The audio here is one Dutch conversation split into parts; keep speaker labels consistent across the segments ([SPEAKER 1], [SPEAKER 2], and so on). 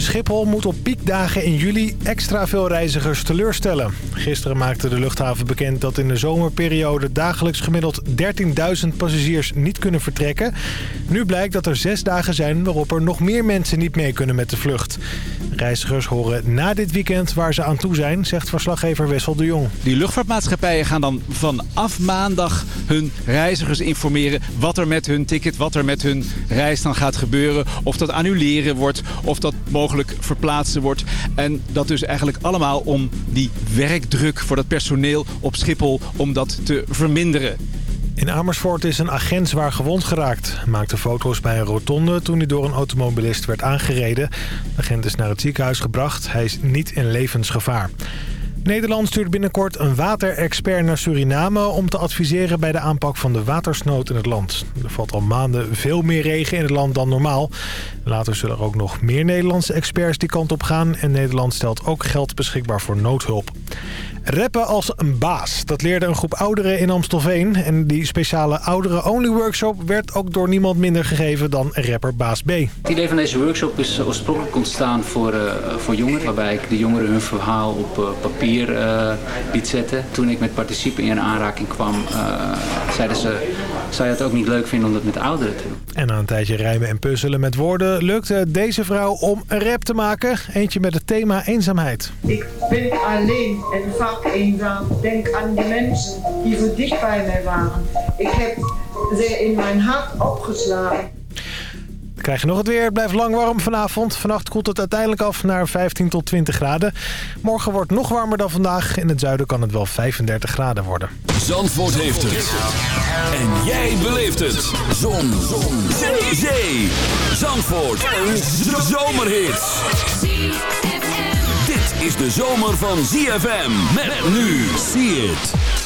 [SPEAKER 1] Schiphol moet op piekdagen in juli extra veel reizigers teleurstellen. Gisteren maakte de luchthaven bekend dat in de zomerperiode dagelijks gemiddeld 13.000 passagiers niet kunnen vertrekken. Nu blijkt dat er zes dagen zijn waarop er nog meer mensen niet mee kunnen met de vlucht. Reizigers horen na dit weekend waar ze aan toe zijn, zegt verslaggever Wessel de Jong.
[SPEAKER 2] Die luchtvaartmaatschappijen gaan dan vanaf maandag hun reizigers informeren wat er met hun ticket, wat er met hun reis dan gaat gebeuren. Of dat annuleren wordt, of dat mogelijk verplaatsen wordt. En dat dus eigenlijk allemaal om die werkdruk voor dat personeel op Schiphol, om dat te verminderen.
[SPEAKER 1] In Amersfoort is een agent zwaar gewond geraakt. Maakte foto's bij een rotonde toen hij door een automobilist werd aangereden. De agent is naar het ziekenhuis gebracht. Hij is niet in levensgevaar. Nederland stuurt binnenkort een waterexpert naar Suriname... om te adviseren bij de aanpak van de watersnood in het land. Er valt al maanden veel meer regen in het land dan normaal. Later zullen er ook nog meer Nederlandse experts die kant op gaan... en Nederland stelt ook geld beschikbaar voor noodhulp. Rappen als een baas. Dat leerde een groep ouderen in Amstelveen. En die speciale ouderen-only workshop werd ook door niemand minder gegeven dan rapper Baas B.
[SPEAKER 3] Het idee van deze workshop is oorspronkelijk ontstaan voor, uh, voor jongeren. Waarbij ik de jongeren hun verhaal op uh, papier uh, liet zetten. Toen ik met participen in aanraking kwam, zeiden ze... Zou je het ook niet leuk vinden om dat met ouderen te doen?
[SPEAKER 1] En na een tijdje rijmen en puzzelen met woorden... lukte deze vrouw om een rap te maken. Eentje met het thema eenzaamheid.
[SPEAKER 4] Ik ben alleen en vaak eenzaam. Denk aan die mensen die zo dicht bij mij waren. Ik heb ze in mijn hart opgeslagen.
[SPEAKER 1] Dan krijg je nog het weer. Het blijft lang warm vanavond. Vannacht koelt het uiteindelijk af naar 15 tot 20 graden. Morgen wordt het nog warmer dan vandaag. In het zuiden kan het wel 35 graden worden.
[SPEAKER 5] Zandvoort heeft het. En jij beleeft het. Zon. Zon. Zee. Zee. Zandvoort. Een zomerhit. Is de zomer van ZFM. Met nu. See it.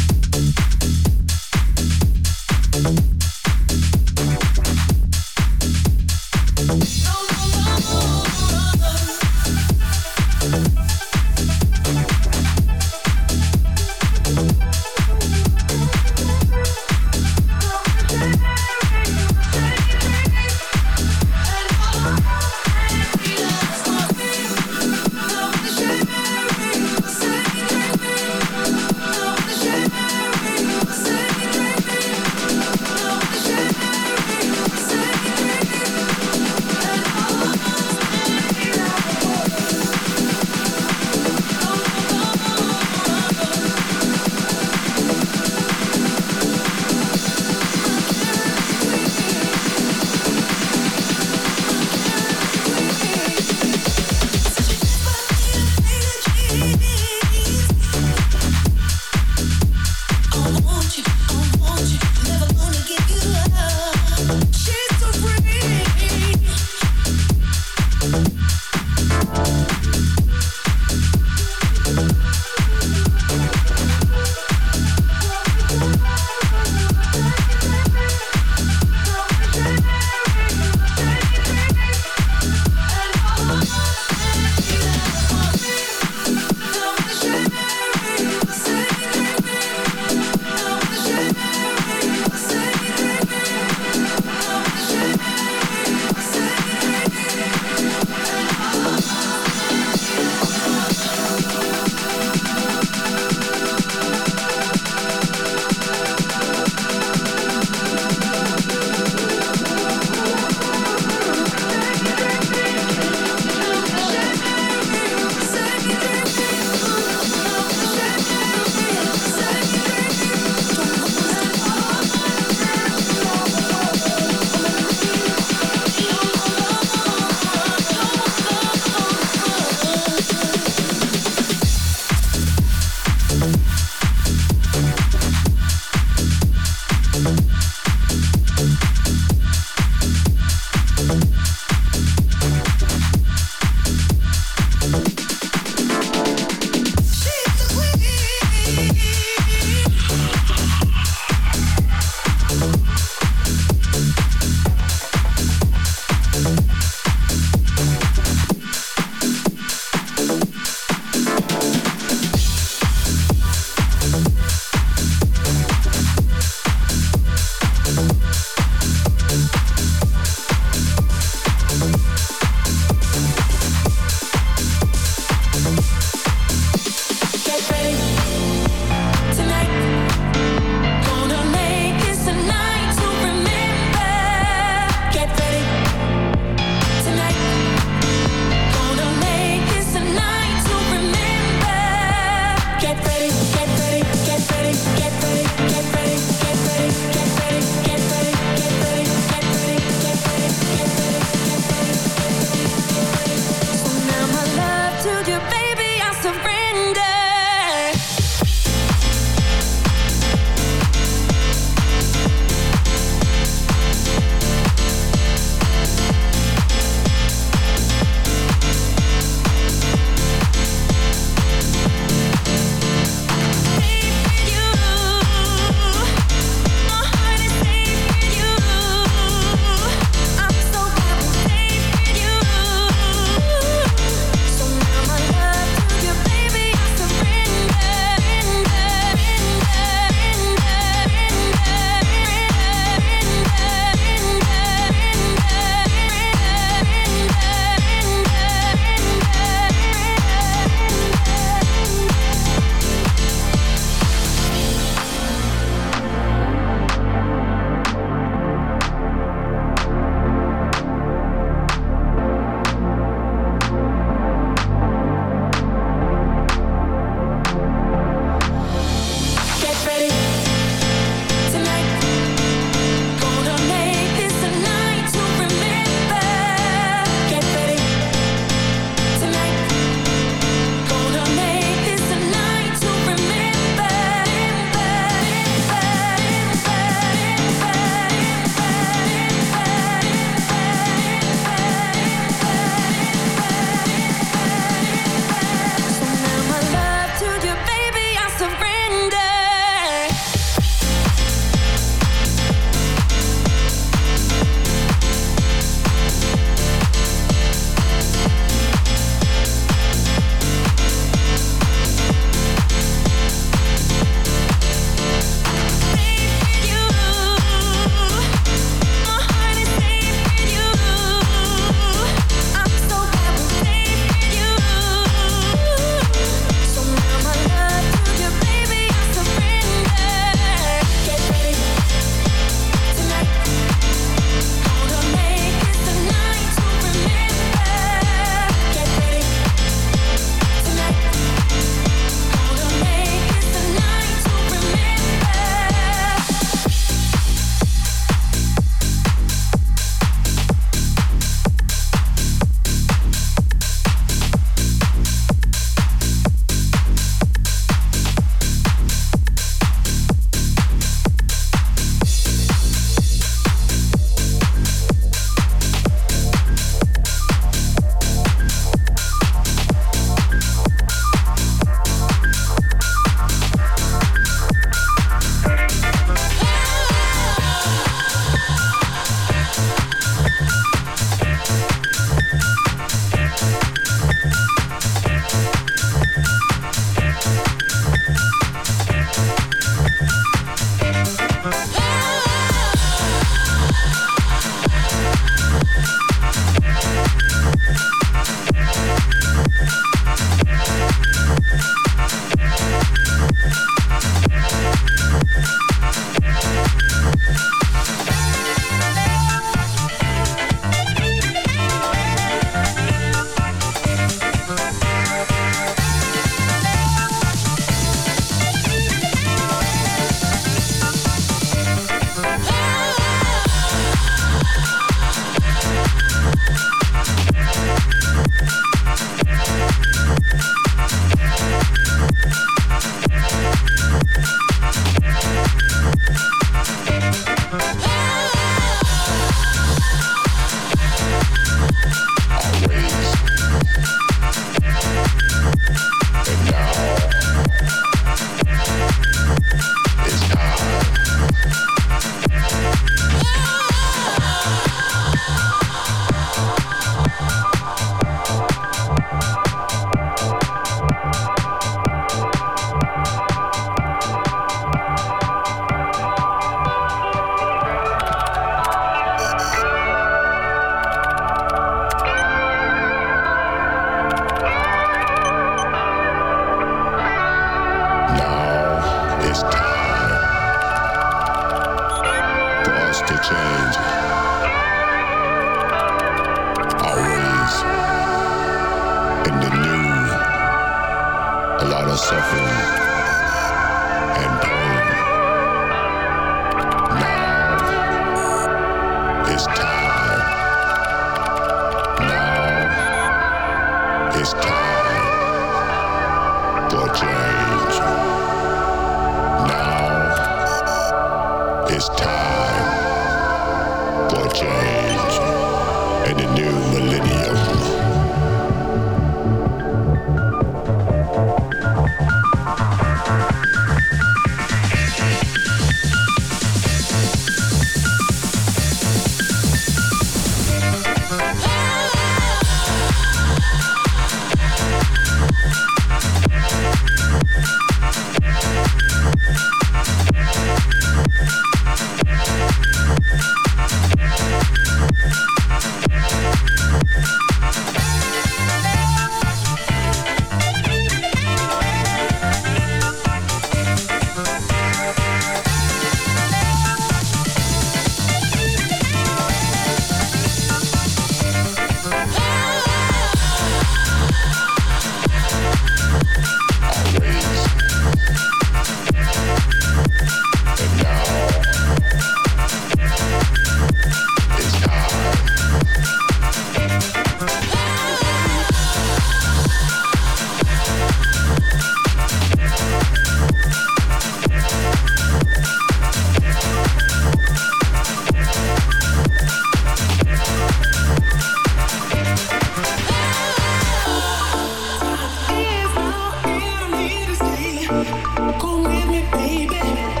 [SPEAKER 6] Come with me, baby.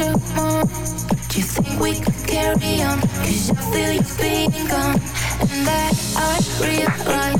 [SPEAKER 6] Do you think we could carry on? Cause I feel you being
[SPEAKER 5] gone, and that I realize.